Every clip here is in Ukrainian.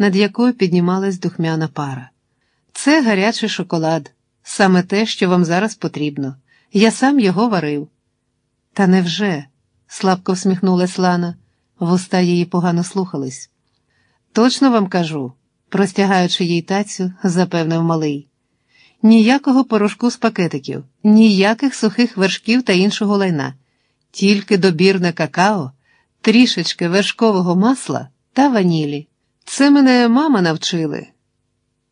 над якою піднімалась духмяна пара. Це гарячий шоколад, саме те, що вам зараз потрібно. Я сам його варив. Та невже? слабко всміхнулась Лана, вуста її погано слухались. Точно вам кажу, простягаючи їй тацю, запевнив малий. Ніякого порошку з пакетиків, ніяких сухих вершків та іншого лайна, тільки добірне какао, трішечки вершкового масла та ванілі. Це мене мама навчили.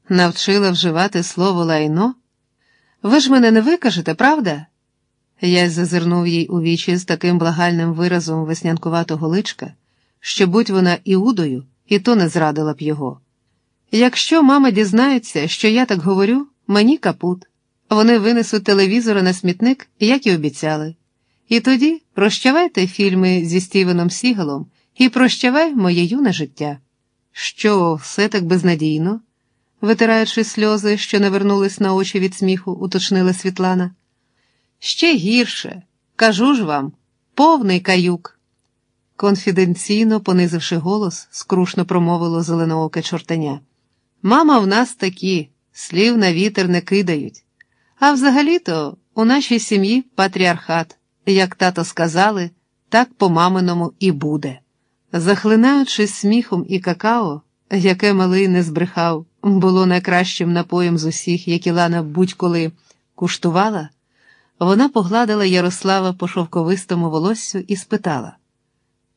Навчила вживати слово лайно? Ви ж мене не викажете, правда? Я зазирнув їй у вічі з таким благальним виразом веснянкуватого личка, що будь вона іудою, і то не зрадила б його. Якщо мама дізнається, що я так говорю, мені капут. Вони винесуть телевізора на смітник, як і обіцяли. І тоді прощавайте фільми зі Стівеном Сігалом і прощавай моє юне життя. Що, все так безнадійно? витираючи сльози, що не вернулись на очі від сміху, уточнила Світлана. Ще гірше, кажу ж вам, повний каюк. Конфіденційно, понизивши голос, скрушно промовило зеленооке чортаня. Мама в нас такі, слів на вітер не кидають. А взагалі-то у нашій сім'ї патріархат, як тато сказали, так по маминому і буде. Захлинаючись сміхом і какао, яке малий не збрехав, було найкращим напоєм з усіх, які Лана будь-коли куштувала, вона погладила Ярослава по шовковистому волоссю і спитала: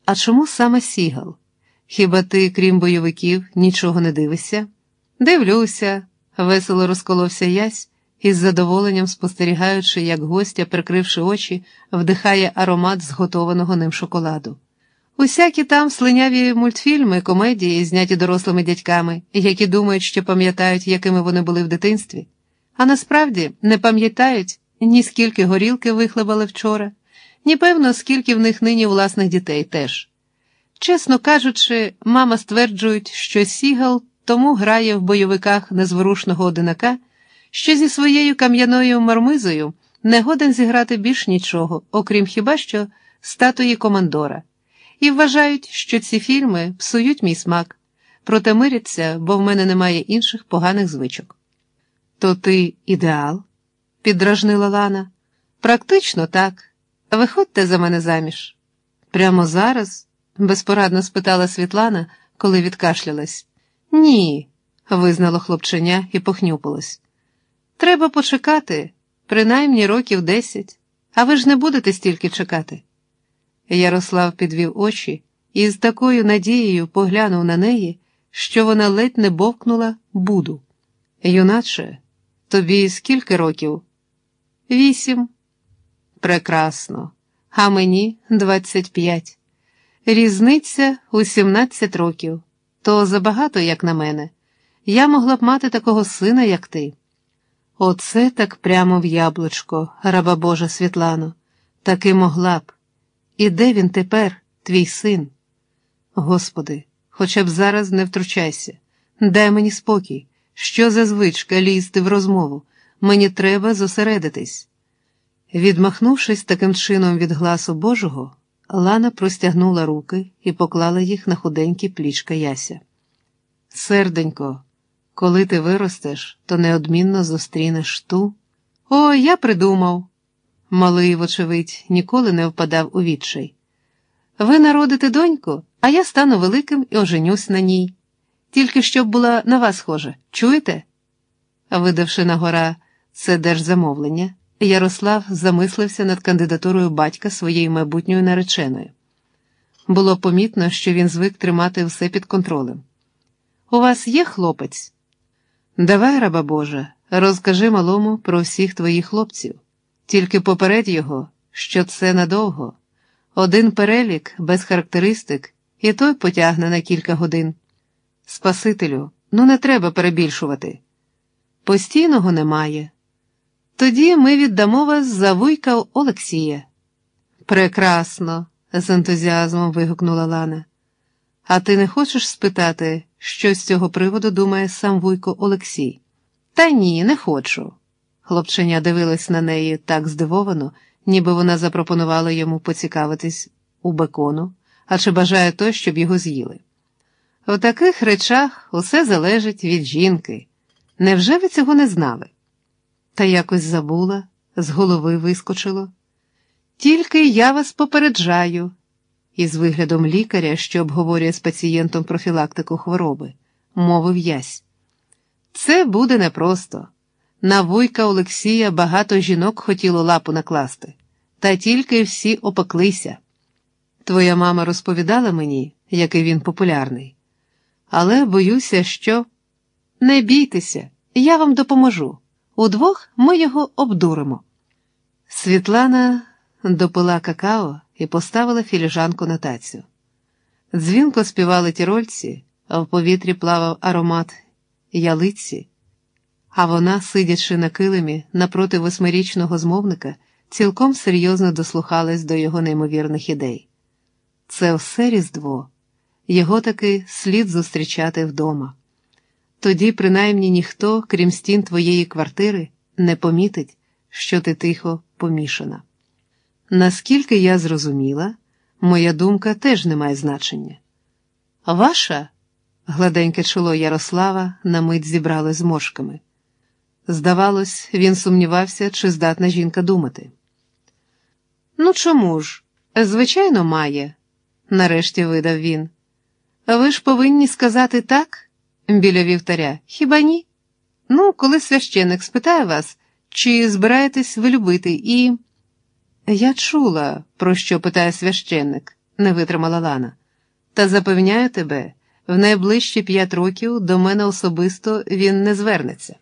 А чому саме Сігал? Хіба ти, крім бойовиків, нічого не дивишся? Дивлюся, весело розколовся ясь, із задоволенням спостерігаючи, як гостя, прикривши очі, вдихає аромат зготованого ним шоколаду. Усякі там слиняві мультфільми, комедії, зняті дорослими дядьками, які думають, що пам'ятають, якими вони були в дитинстві, а насправді не пам'ятають ні скільки горілки вихлебали вчора, ні певно, скільки в них нині власних дітей теж. Чесно кажучи, мама стверджують, що Сігал тому грає в бойовиках незворушного одинака, що зі своєю кам'яною мармизою не годен зіграти більш нічого, окрім хіба що статуї командора і вважають, що ці фільми псують мій смак, проте миряться, бо в мене немає інших поганих звичок. То ти ідеал? піддражнила Лана. Практично так. Виходьте за мене заміж. Прямо зараз? безпорадно спитала Світлана, коли відкашлялась. Ні, визнало хлопченя і похнюпилось. Треба почекати, принаймні років десять, а ви ж не будете стільки чекати. Ярослав підвів очі і з такою надією поглянув на неї, що вона ледь не бовкнула буду. Юначе, тобі скільки років? Вісім. Прекрасно. А мені двадцять п'ять. Різниця у сімнадцять років. То забагато, як на мене. Я могла б мати такого сина, як ти. Оце так прямо в яблучко, раба Божа Світлано, таки могла б. І де він тепер, твій син? Господи, хоча б зараз не втручайся, дай мені спокій, що за звичка лізти в розмову, мені треба зосередитись. Відмахнувшись таким чином від гласу Божого, Лана простягнула руки і поклала їх на худенькі плічка яся. Серденько, коли ти виростеш, то неодмінно зустрінеш ту. О, я придумав. Малий, вочевидь, ніколи не впадав у відчай. Ви народите доньку, а я стану великим і оженюсь на ній. Тільки щоб була на вас схожа, чуєте? Видавши на гора це держзамовлення, Ярослав замислився над кандидатурою батька своєї майбутньої нареченої. Було помітно, що він звик тримати все під контролем. У вас є хлопець? Давай, раба Божа, розкажи малому про всіх твоїх хлопців. Тільки попередь його, що це надовго. Один перелік без характеристик, і той потягне на кілька годин. Спасителю, ну не треба перебільшувати. Постійного немає. Тоді ми віддамо вас за вуйка Олексія. Прекрасно, з ентузіазмом вигукнула Лана. А ти не хочеш спитати, що з цього приводу думає сам вуйко Олексій? Та ні, не хочу. Хлопченя дивилась на неї так здивовано, ніби вона запропонувала йому поцікавитись у бекону, а чи бажає той, щоб його з'їли. У таких речах усе залежить від жінки. Невже ви цього не знали? Та якось забула, з голови вискочило. Тільки я вас попереджаю, із виглядом лікаря, що обговорює з пацієнтом профілактику хвороби, мовив ясь. Це буде непросто. На вуйка Олексія багато жінок хотіло лапу накласти, та тільки всі опеклися. Твоя мама розповідала мені, який він популярний. Але боюся, що не бійтеся, я вам допоможу. Удвох ми його обдуримо. Світлана допила какао і поставила філіжанку на тацю. Дзвінко співали тірольці, а в повітрі плавав аромат ялиці, а вона, сидячи на килимі напроти восьмирічного змовника, цілком серйозно дослухалась до його неймовірних ідей. Це все Різдво, його таки слід зустрічати вдома. Тоді, принаймні, ніхто, крім стін твоєї квартири, не помітить, що ти тихо помішана. Наскільки я зрозуміла, моя думка теж не має значення. Ваша? гладеньке чоло Ярослава на мить зібралось з мошками. Здавалось, він сумнівався, чи здатна жінка думати. Ну, чому ж? Звичайно, має, нарешті видав він. Ви ж повинні сказати так, біля вівтаря, хіба ні? Ну, коли священник спитає вас, чи збираєтесь ви любити, і. Я чула, про що питає священник, не витримала Лана, та запевняю тебе, в найближчі п'ять років до мене особисто він не звернеться.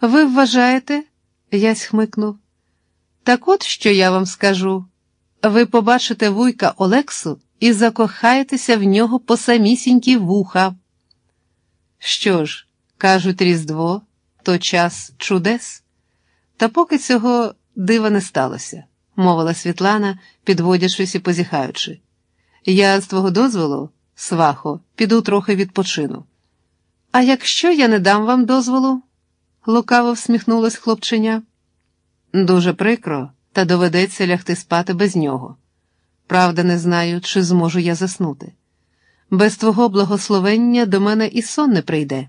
Ви вважаєте? ясь хмикнув. Так от що я вам скажу. Ви побачите вуйка Олексу і закохаєтеся в нього по самісінькі вуха. Що ж, кажуть Різдво, то час чудес. Та поки цього дива не сталося, мовила Світлана, підводячись і позіхаючи. Я з твого дозволу, свахо, піду трохи відпочину. А якщо я не дам вам дозволу? Лукаво всміхнулось хлопченя. Дуже прикро, та доведеться лягти спати без нього. Правда, не знаю, чи зможу я заснути. Без твого благословення до мене і сон не прийде.